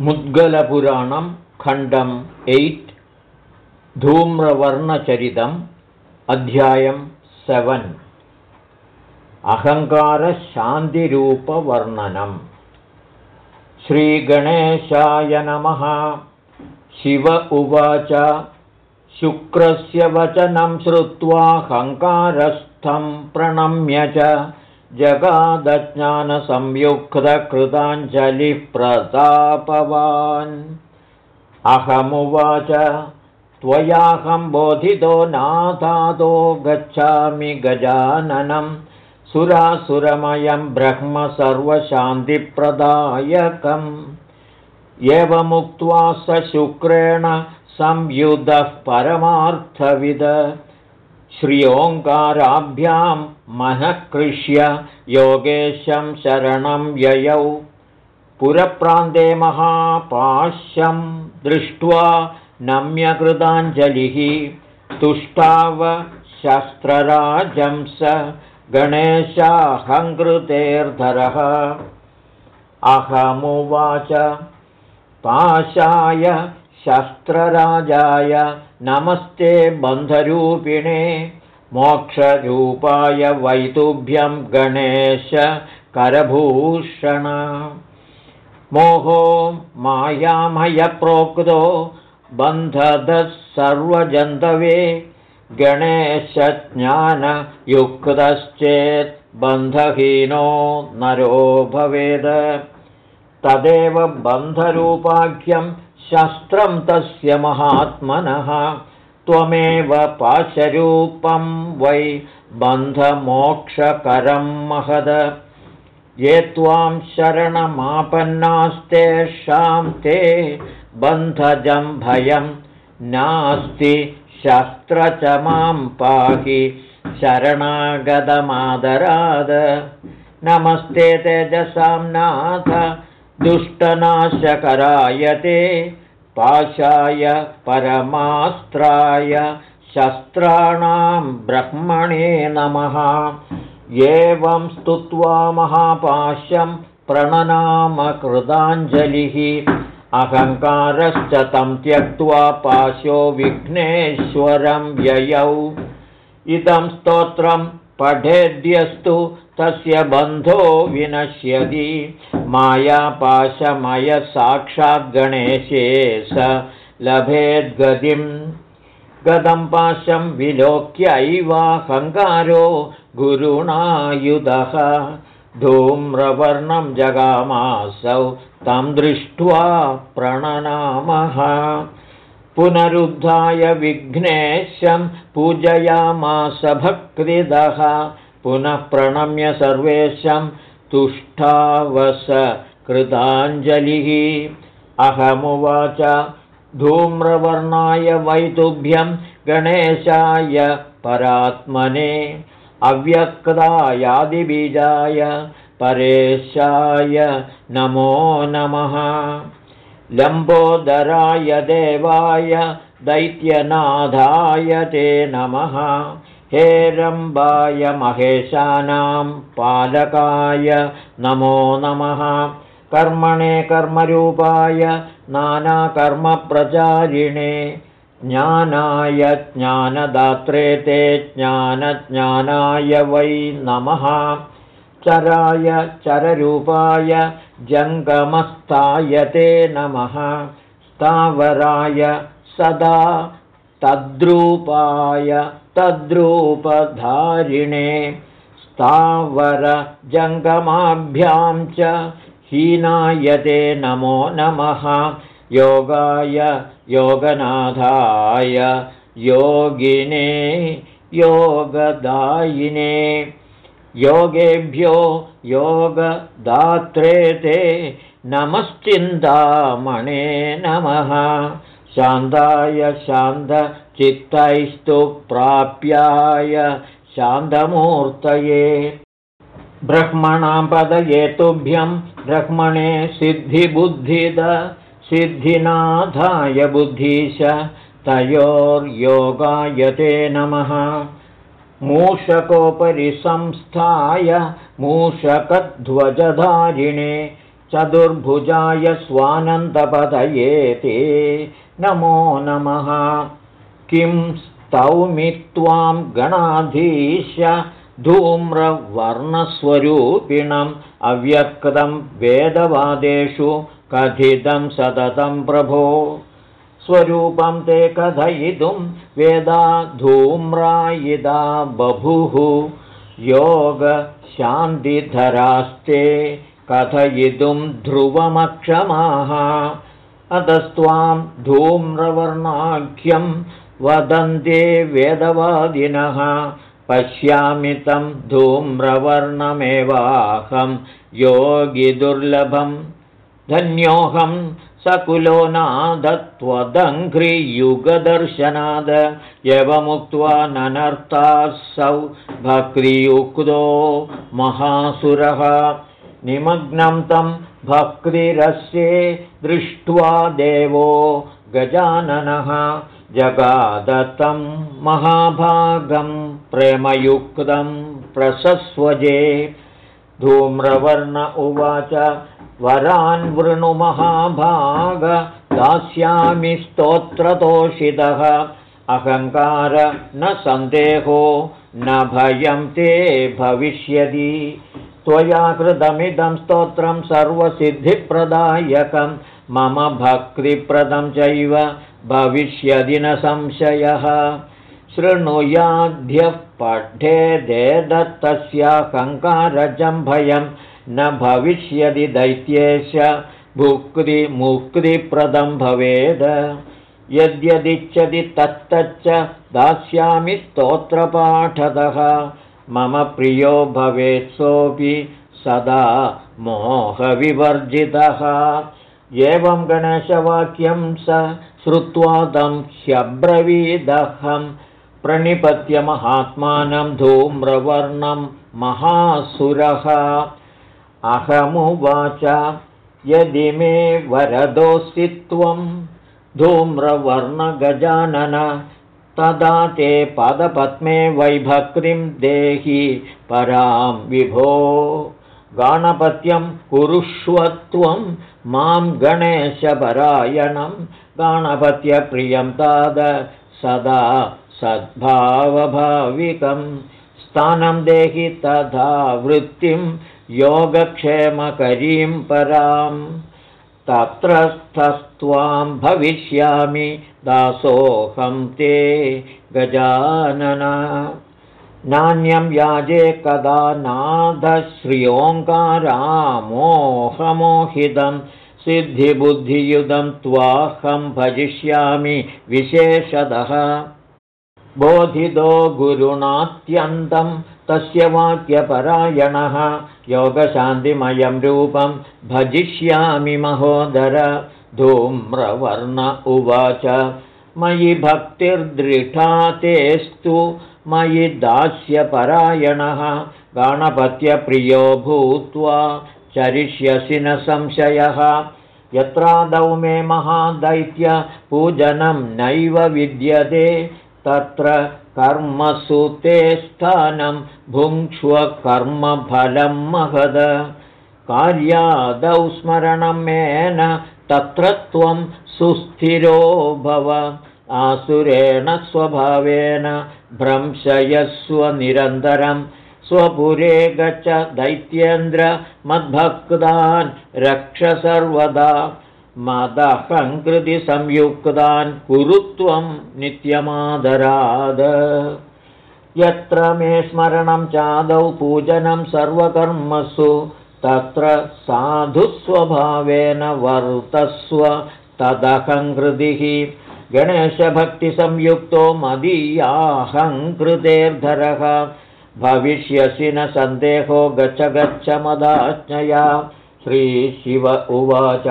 मुद्गलपुराणं खण्डम् एय्ट् धूम्रवर्णचरितम् अध्यायं सेवन्। अहङ्कारशान्तिरूपवर्णनम् श्रीगणेशाय नमः। शिव उवाच। शुक्रस्य वचनं श्रुत्वाहङ्कारस्थं प्रणम्य च जगादज्ञानसंयुक्तकृताञ्जलिः प्रतापवान् अहमुवाच त्वयाहं बोधितो नाथादो गच्छामि गजाननं। सुरासुरमयं ब्रह्म सर्वशान्तिप्रदायकम्। एवमुक्त्वा स शुक्रेण संयुधः परमार्थविद श्रियोङ्काराभ्यां मनःकृष्य योगेशं शरणं ययौ। पुरप्रान्ते महापाश्यं दृष्ट्वा नम्यकृताञ्जलिः तुष्टाव शस्त्रराजं स गणेशाहङ्कृतेर्धरः। अहमुवाच पाशाय शस्त्रराजाय नमस्ते बन्धरूपिणे मोक्षरूपाय वैतुभ्यं गणेश करभूषण। मोहो मायामयप्रोक्तो बन्धदः सर्वजन्तवे गणेशज्ञानयुक्तश्चेत् बन्धहीनो नरो भवेद। तदेव बन्धरूपाख्यं शस्त्रं तस्य महात्मनः। त्वमेव पाशरूपं वै बन्धमोक्षकरं महद। ये त्वां शरणमापन्नास्तेषां ते बन्धजं भयं नास्ति शस्त्र च मां पाहि शरणागतमादराद। नमस्ते तेजसां नाथ दुष्टनाशकराय ते पाशाय परमास्त्राय शस्त्राणां ब्रह्मणे नमः। एवं स्तुत्वा महापाश्यं प्रणनामकृताञ्जलिः। अहङ्कारश्च तं त्यक्त्वा पाशो विघ्नेश्वरं व्ययौ इदं स्तोत्रं पठेद्यस्तु तस्य बन्धो विनश्यति। मायापाशमयसाक्षाद्गणेशे स लभेद्गतिं। गदं पाशं विलोक्यैवाहङ्कारो गुरुणायुधः। धूम्रवर्णं जगामासौ तं दृष्ट्वा प्रणनामः पुनरुद्धाय विघ्नेशं पूजयामास भक्तिदः पुनः प्रणम्य सर्वेशं तुष्टावस कृताञ्जलिः अहमुवाच धूम्रवर्णाय वैतुभ्यं गणेशाय परात्मने अव्यक्तायादिबीजाय परेशाय नमो नमः लम्बोदराय देवाय दैत्यनाथाय ते नमः। हेरम्बाय महेशानां पालकाय नमो नमः। कर्मणे कर्मरूपाय नानाकर्मप्रचारिणे ज्ञानाय ज्ञानदात्रे ते ज्ञानज्ञानाय वै नमः। चराय चररूपाय जङ्गमस्थाय ते नमः। स्थावराय सदा तद्रूपाय तद्रूपधारिणे स्थावरजङ्गमाभ्यां च हीनाय ते नमो नमः। योगाय योगनाथाय योगिने योगदायिने योगेभ्यो योगदात्रे ते नमश्चिन्तामणे नमः। शान्ताय शान्तचित्तैस्तु प्राप्याय शान्तमूर्तये। ब्रह्मणां पदये तुभ्यं ब्रह्मणे सिद्धिबुद्धिद सिद्धिनाथाय बुद्धीश तयोर्योगाय ते नमः मूषकोपरि संस्थाय मूषकध्वजधारिणे चतुर्भुजाय स्वानन्दपदये ते नमो नमः। किं स्तौमि त्वां गणाधीश धूम्रवर्णस्वरूपिणम् अव्यक्तं वेदवादेषु कथितं सततं प्रभो स्वरूपं ते कथयितुं वेदा धूम्रायिदा बभुः। योगशान्तिधरास्ते कथयितुं ध्रुवमक्षमाः। अतस्त्वां धूम्रवर्णाख्यं वदन्ते वेदवादिनः। पश्यामि तं धूम्रवर्णमेवाहं। योगिदुर्लभं धन्योऽहं सकुलो नादत्वदङ्घ्रियुगदर्शनाद एवमुक्त्वा ननर्तासौ भक्तियुक्तो महासुरः। निमग्नं तं भक्तिरस्ये दृष्ट्वा देवो गजाननः। जगादत्तं महाभागं प्रेमयुक्तं प्रसस्वजे। धूम्रवर्ण उवाच वरान् वृणुमहाभाग दास्यामि स्तोत्रतोषितः अहङ्कार न सन्देहो न भयं ते भविष्यति। त्वया कृतमिदं स्तोत्रं सर्वसिद्धिप्रदायकं मम भक्तिप्रदं चैव भविष्यदि न संशयः। शृणुयाद्यः पठेदेदत्तस्याहङ्कारजं भयं न भविष्यदि दैत्येश भुक्तिमुक्तिप्रदं भवेद्। यद्यदिच्छति तत्तच्च दास्यामि स्तोत्रपाठतः। मम प्रियो भवेत् सोऽपि सदा मोहविवर्जितः। एवं गणेशवाक्यं स श्रुत्वा ह्यब्रवीदहं। प्रणिपत्य महात्मानं धूम्रवर्णं महासुरः अहमुवाच यदि मे वरदोऽसि त्वं धूम्रवर्णगजानन तदा ते पदपद्मे वैभक्तिं देहि परां विभो। गाणपत्यं कुरुष्वत्वं मां गणेशपरायणं गाणपत्यप्रियं ताद सदा सद्भावभाविकं स्थानं देहि तथा वृत्तिं योगक्षेमकरीं पराम् तत्रस्थस्त्वां भविष्यामि दासोऽहं ते गजानन। नान्यं याजे कदा नादश्रियोङ्कारामोहमोहितं सिद्धिबुद्धियुधं त्वाहं भजिष्यामि विशेषतः। बोधितो गुरुणात्यन्तं तस्य वाक्यपरायणः योगशान्तिमयं रूपं भजिष्यामि महोदर धूम्रवर्ण उवाच। मयि भक्तिर्दृढा तेस्तु मयि दास्यपरायणः गणपत्यप्रियो भूत्वा चरिष्यसि न संशयः। यत्रादौ मे महादैत्यपूजनं नैव विद्यते तत्र कर्मसु ते स्थानं कर्मफलं महद। कार्यादौ स्मरणं मेन तत्र त्वं सुस्थिरो भव। आसुरेण स्वभावेन भ्रंशयस्वनिरन्तरं स्वपुरे गच्छ दैत्येन्द्र मद्भक्तान् रक्ष सर्वदा मदहङ्कृतिसंयुक्तान् कुरु त्वं नित्यमादराद यत्र मे स्मरणं चादौ पूजनं सर्वकर्मसु तत्र साधुस्वभावेन वर्तस्व तदहङ्कृतिः गणेशभक्तिसंयुक्तो मदीयाहङ्कृतेर्धरः भविष्यसि न सन्देहो गच्छ गच्छ मदाज्ञया श्रीशिव उवाच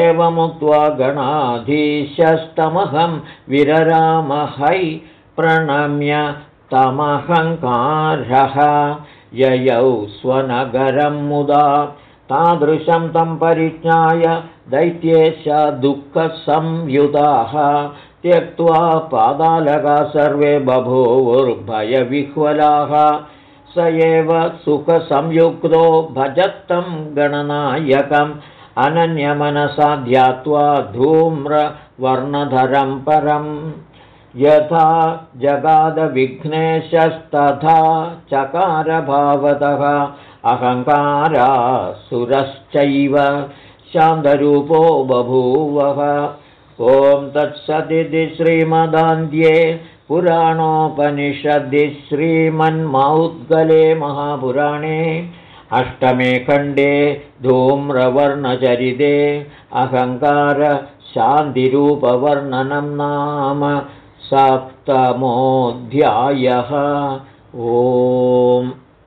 एवमुक्त्वा गणाधीशस्तमहं विररामहै प्रणम्य तमहङ्कारः। ययौ स्वनगरं मुदा तादृशं तं परिज्ञाय दैत्येश दुःखसंयुताः त्यक्त्वा पादालका सर्वे बभूवुर्भयविह्वलाः। स एव सुखसंयुक्तो भजत्तं गणनायकम् अनन्यमनसा ध्यात्वा धूम्रवर्णधरं परम् यथा जगादविघ्नेशस्तथा चकारभावतः अहङ्कारासुरश्चैव शान्तरूपो बभूवः। ॐ तत्सदिति श्रीमदान्ध्ये पुराणोपनिषदि श्रीमन्मौद्गले महापुराणे अष्टमे खण्डे धूम्रवर्णचरिते अहङ्कारशान्तिरूपवर्णनं नाम सप्तमोऽध्यायः। ओम्